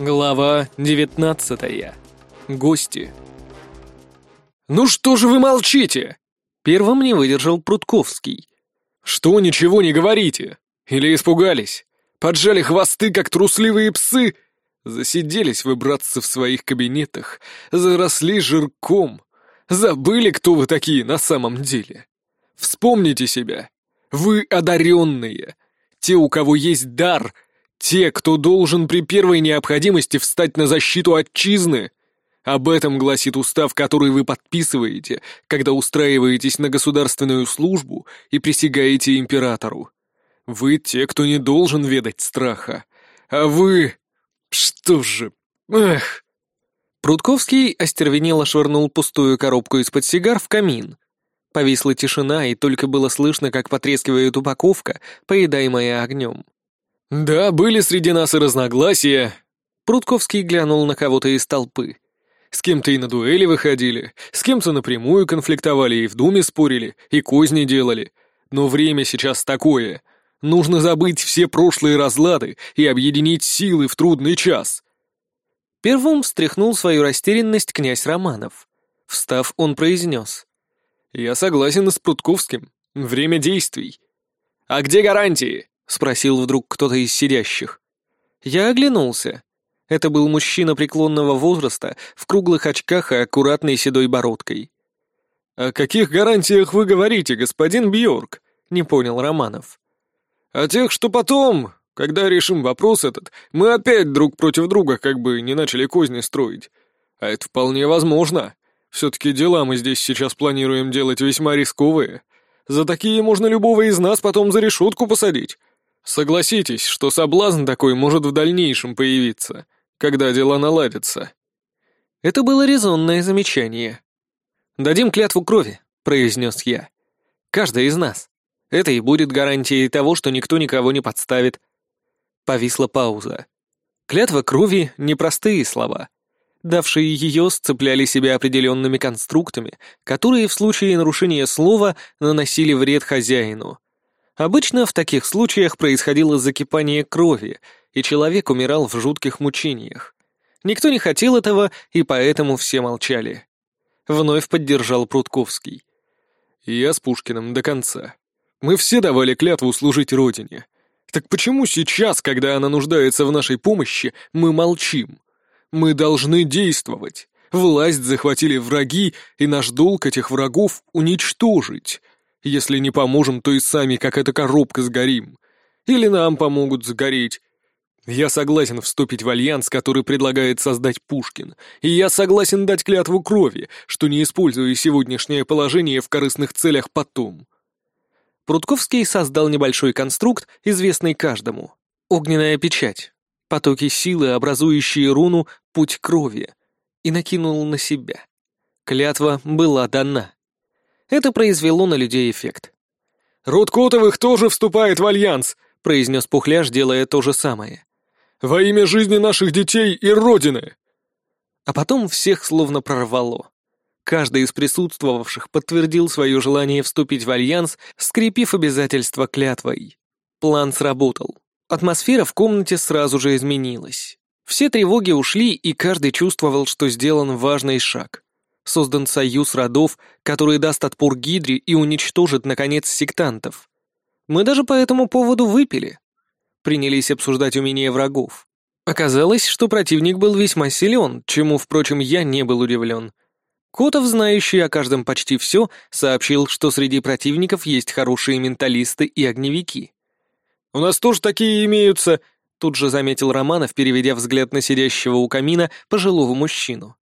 Глава 19. Гости. «Ну что же вы молчите?» Первым не выдержал Прутковский. «Что ничего не говорите? Или испугались? Поджали хвосты, как трусливые псы? Засиделись вы, братцы, в своих кабинетах, заросли жирком. Забыли, кто вы такие на самом деле? Вспомните себя. Вы одаренные. Те, у кого есть дар — те, кто должен при первой необходимости встать на защиту отчизны. Об этом гласит устав, который вы подписываете, когда устраиваетесь на государственную службу и присягаете императору. Вы те, кто не должен ведать страха. А вы... Что же... Эх... Прудковский остервенело швырнул пустую коробку из-под сигар в камин. Повисла тишина, и только было слышно, как потрескивает упаковка, поедаемая огнем. «Да, были среди нас и разногласия». Прутковский глянул на кого-то из толпы. С кем-то и на дуэли выходили, с кем-то напрямую конфликтовали и в думе спорили, и козни делали. Но время сейчас такое. Нужно забыть все прошлые разлады и объединить силы в трудный час. Первым встряхнул свою растерянность князь Романов. Встав, он произнес. «Я согласен с Прутковским. Время действий». «А где гарантии?» — спросил вдруг кто-то из сидящих. Я оглянулся. Это был мужчина преклонного возраста, в круглых очках и аккуратной седой бородкой. «О каких гарантиях вы говорите, господин Бьорк?» — не понял Романов. «О тех, что потом, когда решим вопрос этот, мы опять друг против друга как бы не начали козни строить. А это вполне возможно. Все-таки дела мы здесь сейчас планируем делать весьма рисковые. За такие можно любого из нас потом за решетку посадить. Согласитесь, что соблазн такой может в дальнейшем появиться, когда дела наладятся. Это было резонное замечание. «Дадим клятву крови», — произнес я. «Каждый из нас. Это и будет гарантией того, что никто никого не подставит». Повисла пауза. Клятва крови — непростые слова. Давшие ее сцепляли себя определенными конструктами, которые в случае нарушения слова наносили вред хозяину — Обычно в таких случаях происходило закипание крови, и человек умирал в жутких мучениях. Никто не хотел этого, и поэтому все молчали. Вновь поддержал Прутковский. «Я с Пушкиным до конца. Мы все давали клятву служить Родине. Так почему сейчас, когда она нуждается в нашей помощи, мы молчим? Мы должны действовать. Власть захватили враги, и наш долг этих врагов уничтожить. Если не поможем, то и сами, как эта коробка, сгорим. Или нам помогут сгореть. Я согласен вступить в альянс, который предлагает создать Пушкин, и я согласен дать клятву крови, что не использую сегодняшнее положение в корыстных целях потом. Прудковский создал небольшой конструкт, известный каждому. Огненная печать. Потоки силы, образующие руну «Путь крови», и накинул на себя. Клятва была дана. Это произвело на людей эффект. «Род Котовых тоже вступает в альянс», — произнес Пухляш, делая то же самое. «Во имя жизни наших детей и Родины!» А потом всех словно прорвало. Каждый из присутствовавших подтвердил свое желание вступить в альянс, скрепив обязательство клятвой. План сработал. Атмосфера в комнате сразу же изменилась. Все тревоги ушли, и каждый чувствовал, что сделан важный шаг создан союз родов, который даст отпор Гидре и уничтожит, наконец, сектантов. Мы даже по этому поводу выпили. Принялись обсуждать умения врагов. Оказалось, что противник был весьма силен, чему, впрочем, я не был удивлен. Котов, знающий о каждом почти все, сообщил, что среди противников есть хорошие менталисты и огневики. «У нас тоже такие имеются», — тут же заметил Романов, переведя взгляд на сидящего у камина пожилого мужчину.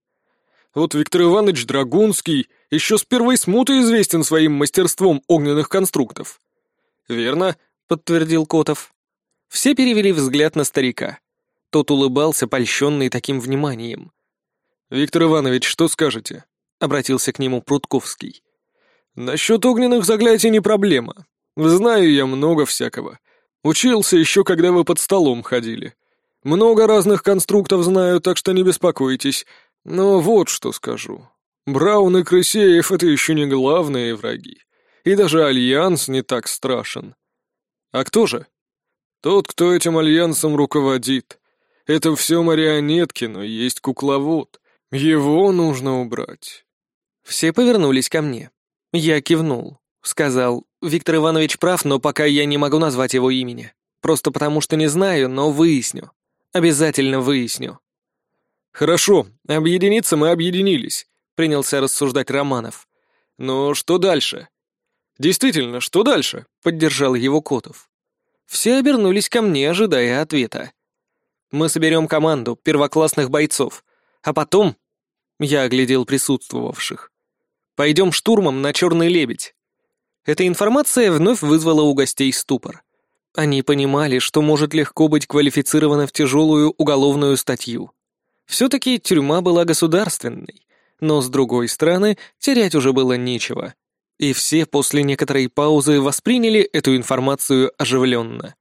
Вот Виктор Иванович Драгунский еще с первой смуты известен своим мастерством огненных конструктов». «Верно», — подтвердил Котов. Все перевели взгляд на старика. Тот улыбался, польщенный таким вниманием. «Виктор Иванович, что скажете?» — обратился к нему Прутковский. «Насчет огненных заклятий не проблема. Знаю я много всякого. Учился еще, когда вы под столом ходили. Много разных конструктов знаю, так что не беспокойтесь. Но вот что скажу. Браун и Крысеев — это еще не главные враги. И даже Альянс не так страшен. А кто же? Тот, кто этим Альянсом руководит. Это все марионетки, но есть кукловод. Его нужно убрать». Все повернулись ко мне. Я кивнул. Сказал, Виктор Иванович прав, но пока я не могу назвать его имени. Просто потому что не знаю, но выясню. Обязательно выясню. «Хорошо, объединиться мы объединились», — принялся рассуждать Романов. «Но что дальше?» «Действительно, что дальше?» — поддержал его Котов. Все обернулись ко мне, ожидая ответа. «Мы соберем команду первоклассных бойцов, а потом...» Я оглядел присутствовавших. «Пойдем штурмом на Черный Лебедь». Эта информация вновь вызвала у гостей ступор. Они понимали, что может легко быть квалифицировано в тяжелую уголовную статью. Все-таки тюрьма была государственной, но, с другой стороны, терять уже было нечего. И все после некоторой паузы восприняли эту информацию оживленно.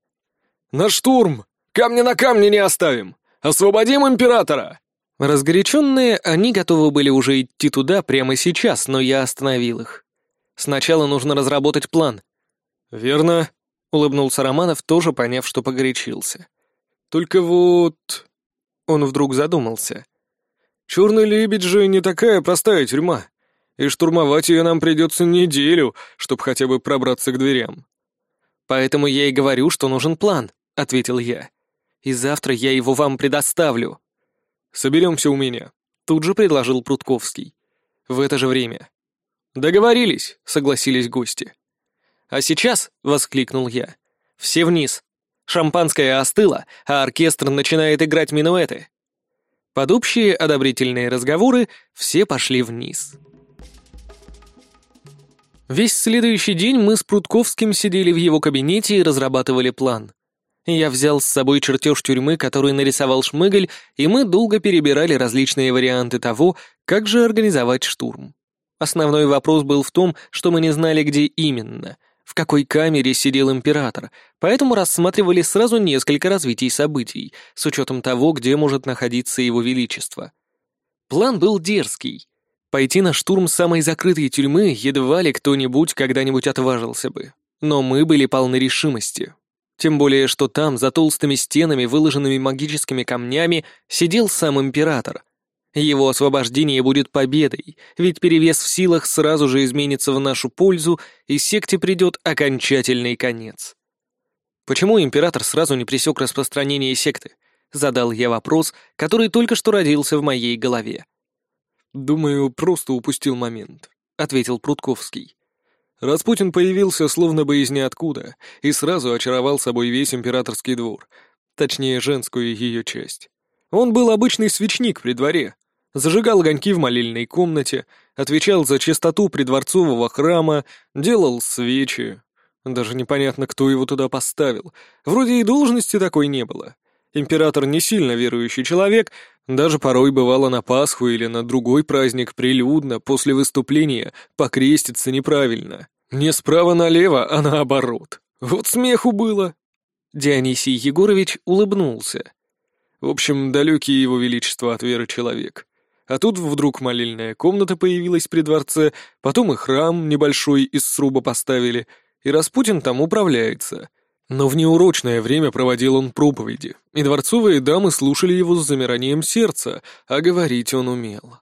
«На штурм! Камня на камне не оставим! Освободим императора!» Разгоряченные, они готовы были уже идти туда прямо сейчас, но я остановил их. Сначала нужно разработать план. «Верно», — улыбнулся Романов, тоже поняв, что погорячился. «Только вот...» Он вдруг задумался. «Черный лебедь же не такая простая тюрьма, и штурмовать ее нам придется неделю, чтобы хотя бы пробраться к дверям». «Поэтому я и говорю, что нужен план», — ответил я. «И завтра я его вам предоставлю». «Соберемся у меня», — тут же предложил Прутковский. «В это же время». «Договорились», — согласились гости. «А сейчас», — воскликнул я, — «все вниз. Шампанское остыло, а оркестр начинает играть минуэты. Под общие одобрительные разговоры все пошли вниз. Весь следующий день мы с Прутковским сидели в его кабинете и разрабатывали план. Я взял с собой чертеж тюрьмы, который нарисовал Шмыгаль, и мы долго перебирали различные варианты того, как же организовать штурм. Основной вопрос был в том, что мы не знали, где именно — в какой камере сидел император, поэтому рассматривали сразу несколько развитий событий, с учетом того, где может находиться его величество. План был дерзкий. Пойти на штурм самой закрытой тюрьмы едва ли кто-нибудь когда-нибудь отважился бы. Но мы были полны решимости. Тем более, что там, за толстыми стенами, выложенными магическими камнями, сидел сам император, его освобождение будет победой, ведь перевес в силах сразу же изменится в нашу пользу, и секте придет окончательный конец. Почему император сразу не пресек распространение секты? Задал я вопрос, который только что родился в моей голове. «Думаю, просто упустил момент», — ответил Прутковский. Распутин появился словно бы из ниоткуда и сразу очаровал собой весь императорский двор, точнее, женскую ее часть. Он был обычный свечник при дворе, зажигал огоньки в молельной комнате, отвечал за чистоту придворцового храма, делал свечи. Даже непонятно, кто его туда поставил. Вроде и должности такой не было. Император не сильно верующий человек, даже порой бывало на Пасху или на другой праздник прилюдно, после выступления, покреститься неправильно. Не справа налево, а наоборот. Вот смеху было. Дионисий Егорович улыбнулся. В общем, далекий его величество от веры человек. А тут вдруг молельная комната появилась при дворце, потом и храм небольшой из сруба поставили, и Распутин там управляется. Но в неурочное время проводил он проповеди, и дворцовые дамы слушали его с замиранием сердца, а говорить он умел.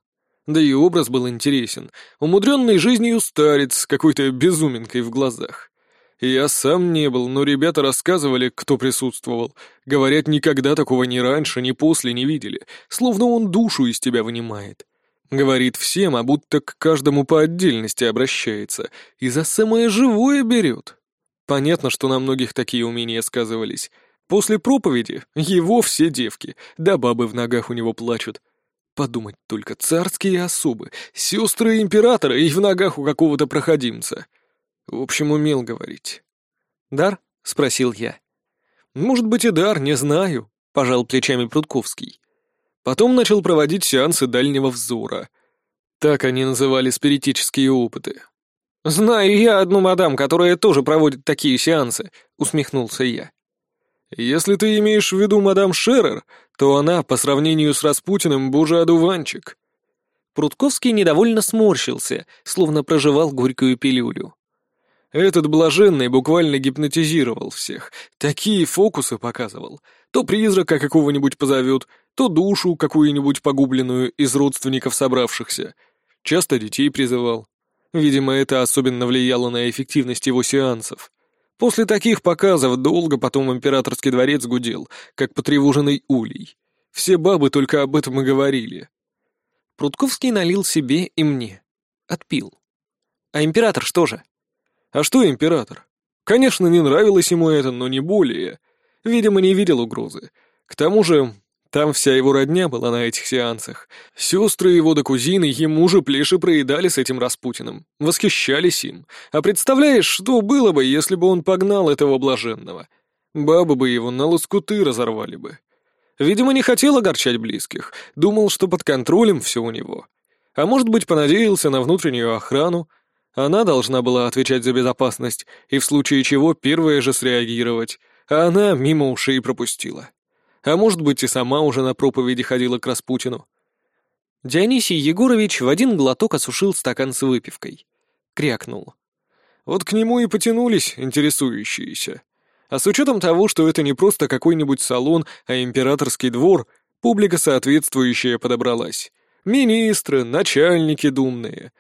Да и образ был интересен, умудренный жизнью старец с какой-то безуминкой в глазах. Я сам не был, но ребята рассказывали, кто присутствовал. Говорят, никогда такого ни раньше, ни после не видели, словно он душу из тебя вынимает. Говорит всем, а будто к каждому по отдельности обращается и за самое живое берет. Понятно, что на многих такие умения сказывались. После проповеди его все девки, да бабы в ногах у него плачут. Подумать только, царские особы, сестры императора и в ногах у какого-то проходимца. В общем, умел говорить. «Дар?» — спросил я. «Может быть и дар, не знаю», — пожал плечами Прудковский. Потом начал проводить сеансы дальнего взора. Так они называли спиритические опыты. «Знаю я одну мадам, которая тоже проводит такие сеансы», — усмехнулся я. «Если ты имеешь в виду мадам Шерер, то она, по сравнению с Распутиным, боже одуванчик». Прудковский недовольно сморщился, словно проживал горькую пилюлю. Этот блаженный буквально гипнотизировал всех, такие фокусы показывал. То призрака какого-нибудь позовет, то душу какую-нибудь погубленную из родственников собравшихся. Часто детей призывал. Видимо, это особенно влияло на эффективность его сеансов. После таких показов долго потом императорский дворец гудел, как потревоженный улей. Все бабы только об этом и говорили. Прудковский налил себе и мне. Отпил. А император что же? А что император? Конечно, не нравилось ему это, но не более. Видимо, не видел угрозы. К тому же, там вся его родня была на этих сеансах. Сестры его да кузины ему же плеши проедали с этим Распутиным, восхищались им. А представляешь, что было бы, если бы он погнал этого блаженного? Бабы бы его на лоскуты разорвали бы. Видимо, не хотел огорчать близких, думал, что под контролем все у него. А может быть, понадеялся на внутреннюю охрану. Она должна была отвечать за безопасность и в случае чего первая же среагировать, а она мимо ушей пропустила. А может быть, и сама уже на проповеди ходила к Распутину. Дионисий Егорович в один глоток осушил стакан с выпивкой. Крякнул. Вот к нему и потянулись интересующиеся. А с учетом того, что это не просто какой-нибудь салон, а императорский двор, публика соответствующая подобралась. Министры, начальники думные.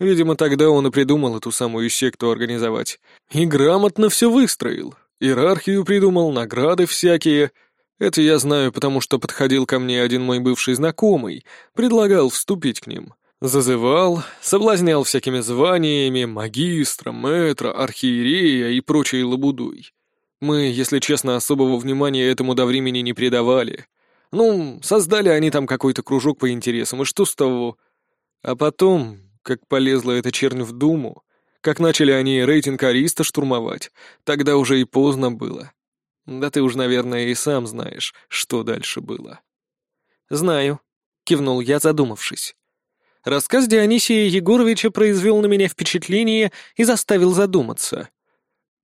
Видимо, тогда он и придумал эту самую секту организовать. И грамотно все выстроил. Иерархию придумал, награды всякие — это я знаю, потому что подходил ко мне один мой бывший знакомый, предлагал вступить к ним. Зазывал, соблазнял всякими званиями, магистра, мэтра, архиерея и прочей лабудой. Мы, если честно, особого внимания этому до времени не придавали. Ну, создали они там какой-то кружок по интересам, и что с того? А потом, как полезла эта чернь в думу, как начали они рейтинг Ариста штурмовать, тогда уже и поздно было. Да ты уж, наверное, и сам знаешь, что дальше было. «Знаю», — кивнул я, задумавшись. Рассказ Дионисия Егоровича произвел на меня впечатление и заставил задуматься.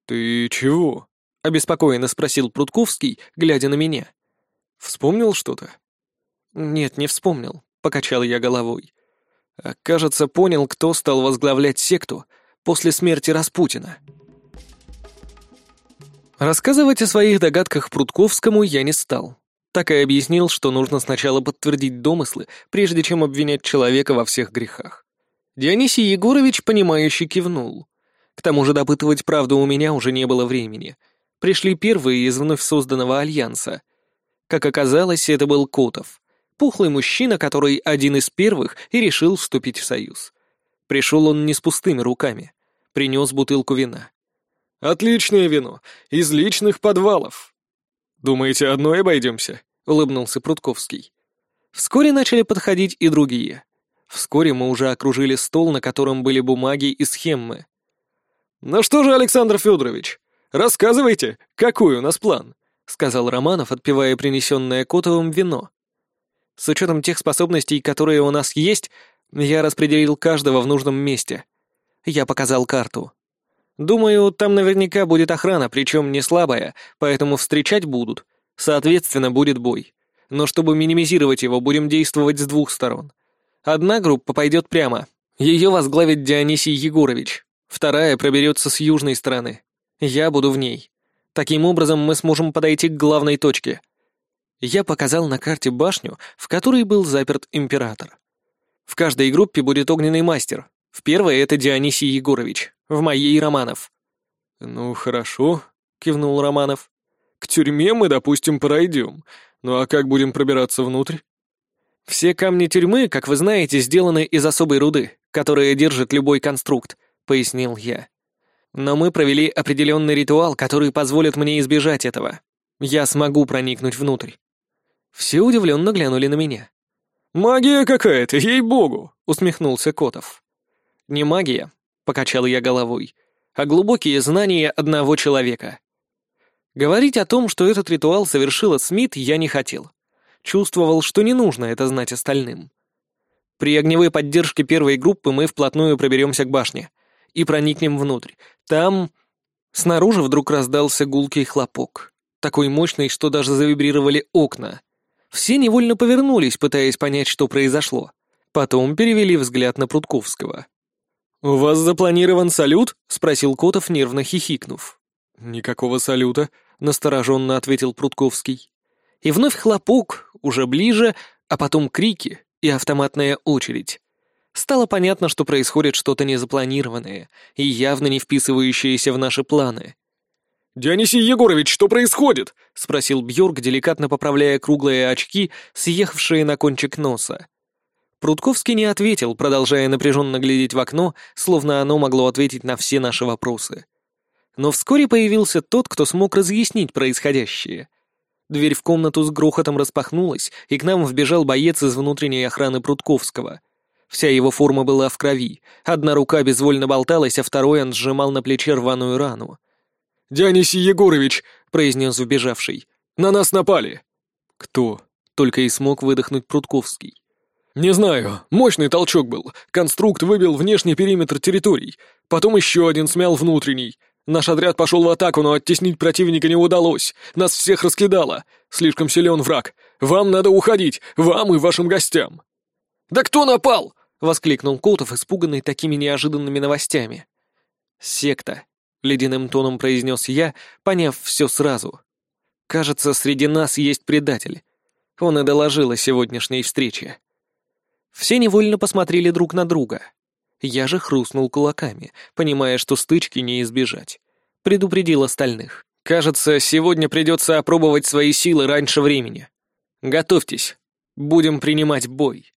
«Ты чего?» — обеспокоенно спросил Прудковский, глядя на меня. «Вспомнил что-то?» «Нет, не вспомнил», — покачал я головой. «Кажется, понял, кто стал возглавлять секту после смерти Распутина». Рассказывать о своих догадках Прудковскому я не стал. Так и объяснил, что нужно сначала подтвердить домыслы, прежде чем обвинять человека во всех грехах. Дионисий Егорович, понимающе кивнул. К тому же допытывать правду у меня уже не было времени. Пришли первые из вновь созданного альянса. Как оказалось, это был Котов. Пухлый мужчина, который один из первых и решил вступить в союз. Пришел он не с пустыми руками. Принес бутылку вина. Отличное вино, из личных подвалов. Думаете, одной обойдемся? Улыбнулся Прутковский. Вскоре начали подходить и другие. Вскоре мы уже окружили стол, на котором были бумаги и схемы. «Ну что же, Александр Федорович, рассказывайте, какой у нас план?» — сказал Романов, отпивая принесенное Котовым вино. «С учетом тех способностей, которые у нас есть, я распределил каждого в нужном месте. Я показал карту. Думаю, там наверняка будет охрана, причем не слабая, поэтому встречать будут. Соответственно, будет бой. Но чтобы минимизировать его, будем действовать с двух сторон. Одна группа пойдет прямо. Ее возглавит Дионисий Егорович. Вторая проберется с южной стороны. Я буду в ней. Таким образом, мы сможем подойти к главной точке. Я показал на карте башню, в которой был заперт император. В каждой группе будет огненный мастер. В первой это Дионисий Егорович в моей Романов». «Ну, хорошо», — кивнул Романов. «К тюрьме мы, допустим, пройдем. Ну а как будем пробираться внутрь?» «Все камни тюрьмы, как вы знаете, сделаны из особой руды, которая держит любой конструкт», — пояснил я. «Но мы провели определенный ритуал, который позволит мне избежать этого. Я смогу проникнуть внутрь». Все удивленно глянули на меня. «Магия какая-то, ей-богу!» — усмехнулся Котов. «Не магия, покачал я головой, а глубокие знания одного человека. Говорить о том, что этот ритуал совершила Смит, я не хотел. Чувствовал, что не нужно это знать остальным. При огневой поддержке первой группы мы вплотную проберемся к башне и проникнем внутрь. Там... Снаружи вдруг раздался гулкий хлопок, такой мощный, что даже завибрировали окна. Все невольно повернулись, пытаясь понять, что произошло. Потом перевели взгляд на Прудковского. «У вас запланирован салют?» — спросил Котов, нервно хихикнув. «Никакого салюта», — настороженно ответил Прутковский. И вновь хлопок, уже ближе, а потом крики и автоматная очередь. Стало понятно, что происходит что-то незапланированное и явно не вписывающееся в наши планы. «Дионисий Егорович, что происходит?» — спросил Бьорк, деликатно поправляя круглые очки, съехавшие на кончик носа. Прудковский не ответил, продолжая напряженно глядеть в окно, словно оно могло ответить на все наши вопросы. Но вскоре появился тот, кто смог разъяснить происходящее. Дверь в комнату с грохотом распахнулась, и к нам вбежал боец из внутренней охраны Прудковского. Вся его форма была в крови, одна рука безвольно болталась, а второй он сжимал на плече рваную рану. «Дионисий Егорович!» — произнес вбежавший. «На нас напали!» «Кто?» — только и смог выдохнуть Прудковский. «Не знаю. Мощный толчок был. Конструкт выбил внешний периметр территорий. Потом еще один смял внутренний. Наш отряд пошел в атаку, но оттеснить противника не удалось. Нас всех раскидало. Слишком силен враг. Вам надо уходить. Вам и вашим гостям». «Да кто напал?» — воскликнул Котов, испуганный такими неожиданными новостями. «Секта», — ледяным тоном произнес я, поняв все сразу. «Кажется, среди нас есть предатель. Он и доложил о сегодняшней встрече». Все невольно посмотрели друг на друга. Я же хрустнул кулаками, понимая, что стычки не избежать. Предупредил остальных. «Кажется, сегодня придется опробовать свои силы раньше времени. Готовьтесь. Будем принимать бой».